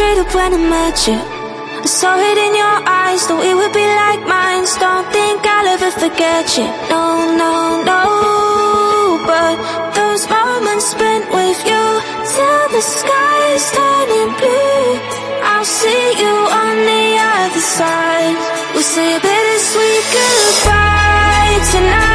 Straight up when I met you. I saw it in your eyes that we would be like mine. Don't think I'll ever forget you. No, no, no. But those moments spent with you Till the sky is turning blue. I'll see you on the other side. We'll say a bittersweet goodbye tonight.